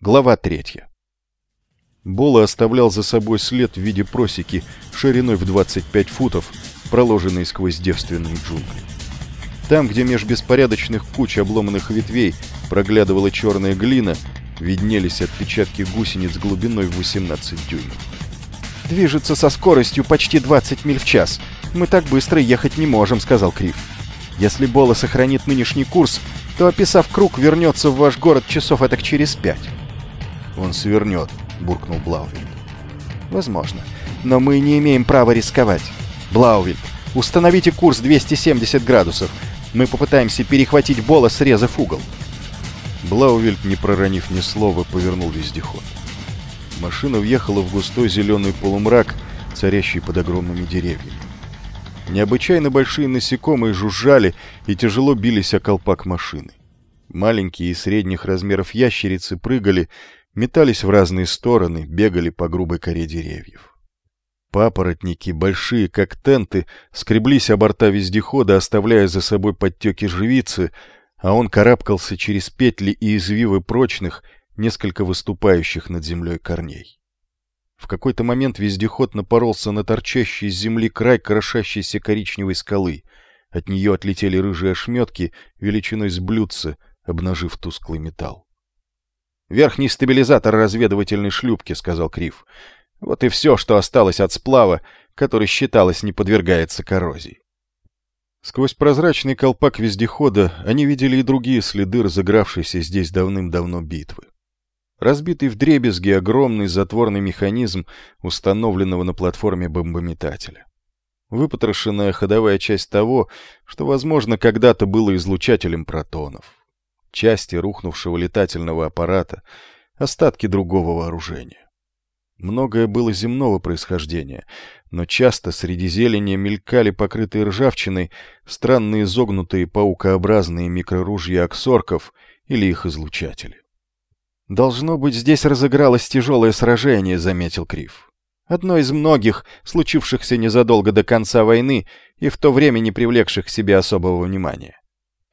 Глава третья. Бола оставлял за собой след в виде просеки шириной в 25 футов, проложенной сквозь девственные джунгли. Там, где меж беспорядочных куч обломанных ветвей проглядывала черная глина, виднелись отпечатки гусениц глубиной в 18 дюймов. «Движется со скоростью почти 20 миль в час. Мы так быстро ехать не можем», — сказал Крив. «Если Бола сохранит нынешний курс, то, описав круг, вернется в ваш город часов этак через пять». «Он свернет», — буркнул Блаувильд. «Возможно. Но мы не имеем права рисковать. Блаувильд, установите курс 270 градусов. Мы попытаемся перехватить Бола, срезав угол». Блаувильд, не проронив ни слова, повернул вездеход. Машина въехала в густой зеленый полумрак, царящий под огромными деревьями. Необычайно большие насекомые жужжали и тяжело бились о колпак машины. Маленькие и средних размеров ящерицы прыгали, метались в разные стороны, бегали по грубой коре деревьев. Папоротники, большие как тенты, скреблись о борта вездехода, оставляя за собой подтеки живицы, а он карабкался через петли и извивы прочных, несколько выступающих над землей корней. В какой-то момент вездеход напоролся на торчащий из земли край крошащейся коричневой скалы. От нее отлетели рыжие ошметки, величиной с блюдца, обнажив тусклый металл. «Верхний стабилизатор разведывательной шлюпки», — сказал Крив. «Вот и все, что осталось от сплава, который, считалось, не подвергается коррозии». Сквозь прозрачный колпак вездехода они видели и другие следы разыгравшейся здесь давным-давно битвы. Разбитый вдребезги огромный затворный механизм, установленного на платформе бомбометателя. Выпотрошенная ходовая часть того, что, возможно, когда-то было излучателем протонов части рухнувшего летательного аппарата, остатки другого вооружения. Многое было земного происхождения, но часто среди зелени мелькали покрытые ржавчиной странные изогнутые паукообразные микроружья аксорков или их излучатели. «Должно быть, здесь разыгралось тяжелое сражение», — заметил Крив. «Одно из многих, случившихся незадолго до конца войны и в то время не привлекших к себе особого внимания.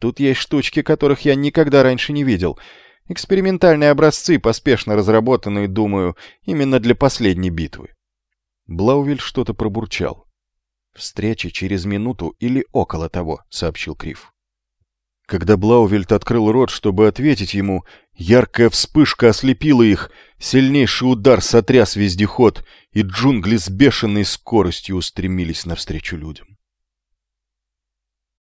Тут есть штучки, которых я никогда раньше не видел. Экспериментальные образцы, поспешно разработанные, думаю, именно для последней битвы. Блаувель что-то пробурчал. «Встреча через минуту или около того», — сообщил Крив. Когда Блаувельт открыл рот, чтобы ответить ему, яркая вспышка ослепила их, сильнейший удар сотряс вездеход, и джунгли с бешеной скоростью устремились навстречу людям.